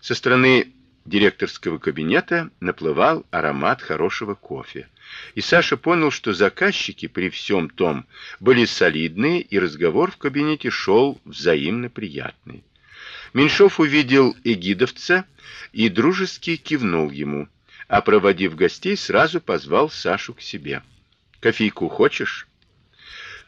Со стороны директорского кабинета наплывал аромат хорошего кофе. И Саша понял, что заказчики при всем том были солидные, и разговор в кабинете шел взаимно приятный. Меньшов увидел эгидовца и дружески кивнул ему, а проводив гостей, сразу позвал Сашу к себе. Кофейку хочешь?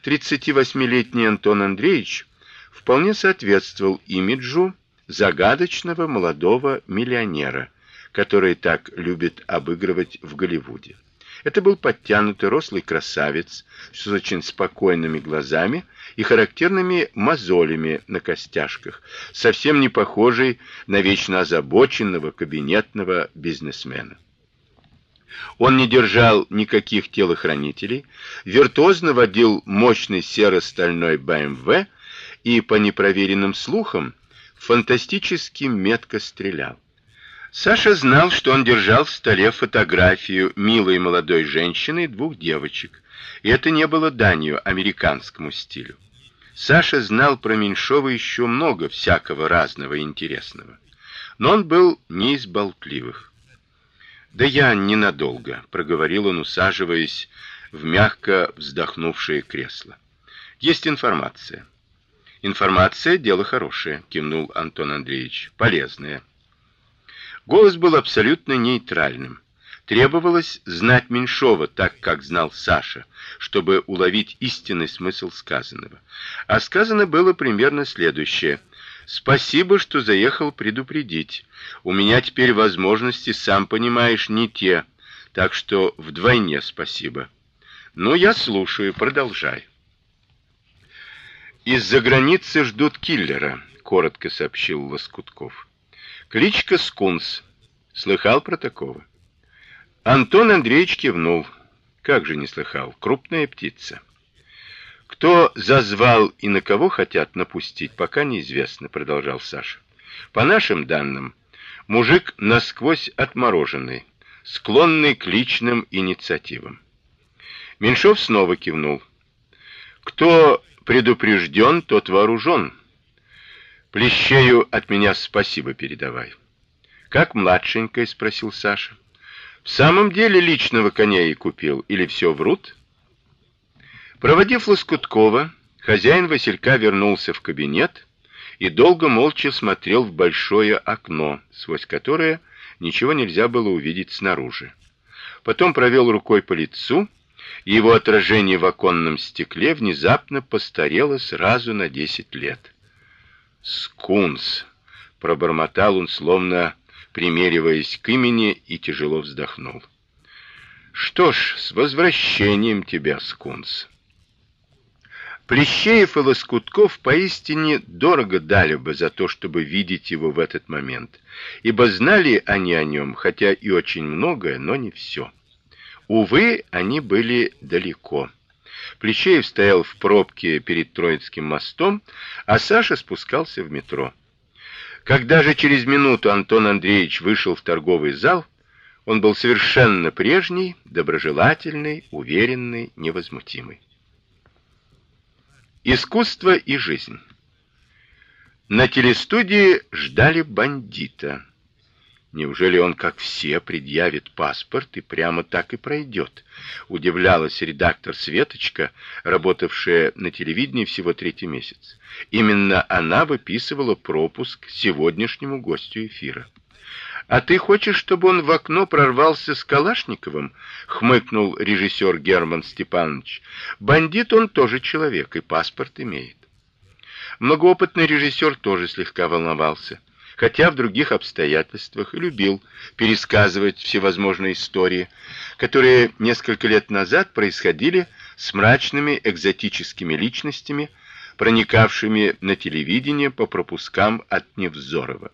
38-летний Антон Андреевич вполне соответствовал имиджу загадочного молодого миллионера, который так любит обыгрывать в Голливуде. Это был подтянутый рослый красавец с очень спокойными глазами и характерными мозолями на костяшках, совсем не похожий на вечно озабоченного кабинетного бизнесмена. Он не держал никаких телохранителей, виртуозно водил мощный серо-стальной БМВ и по непроверенным слухам фантастически метко стрелял. Саша знал, что он держал в столе фотографию милой молодой женщины и двух девочек, и это не было данью американскому стилю. Саша знал про Меньшова еще много всякого разного и интересного, но он был не из болтливых. "Да я ненадолго", проговорил он, усаживаясь в мягко вздохнувшее кресло. "Есть информация". Информация дело хорошее, кивнул Антон Андреевич. Полезная. Голос был абсолютно нейтральным. Требовалось знать Меньшова так, как знал Саша, чтобы уловить истинный смысл сказанного. А сказано было примерно следующее: Спасибо, что заехал предупредить. У меня теперь возможности, сам понимаешь, не те, так что вдвойне спасибо. Ну я слушаю, продолжай. Из-за границы ждут киллера, коротко сообщил Лоскутков. Кличка Скунс. Слыхал про такого? Антон Андреевич кивнул. Как же не слыхал? Крупная птица. Кто зазвал и на кого хотят напустить, пока неизвестно, продолжал Саша. По нашим данным, мужик насквозь отмороженный, склонный к личным инициативам. Меньшов снова кивнул. Кто предупрежден, тот вооружен. Плещею от меня спасибо передавай. Как младшенькая спросил Саша. В самом деле личного коня и купил или все врут? Проводив Лоскуткова, хозяин Василька вернулся в кабинет и долго молча смотрел в большое окно, сквозь которое ничего нельзя было увидеть снаружи. Потом провел рукой по лицу его отражение в оконном стекле внезапно постарело сразу на десять лет. Скунс, пробормотал он, словно примериваясь к имени, и тяжело вздохнул. Что ж, с возвращением тебя, Скунс. Плещеев и Лоскутков поистине дорого дали бы за то, чтобы видеть его в этот момент, ибо знали они о нем, хотя и очень многое, но не все. Увы, они были далеко. Плещеев стоял в пробке перед Троицким мостом, а Саша спускался в метро. Когда же через минуту Антон Андреевич вышел в торговый зал, он был совершенно прежний, доброжелательный, уверенный, невозмутимый. Искусство и жизнь. На телестудии ждали бандита. Неужели он, как все, предъявит паспорт и прямо так и пройдет? Удивлялась редактор Светочка, работавшая на телевидении всего третий месяц. Именно она выписывала пропуск сегодняшнему гостю эфира. А ты хочешь, чтобы он в окно прорвался с Калашниковым? хмыкнул режиссер Герман Степанович. Бандит он тоже человек и паспорт имеет. Многоопытный режиссер тоже слегка волновался хотя в других обстоятельствах и любил пересказывать всевозможные истории, которые несколько лет назад происходили с мрачными экзотическими личностями, проникавшими на телевидение по пропускам от Невзорова.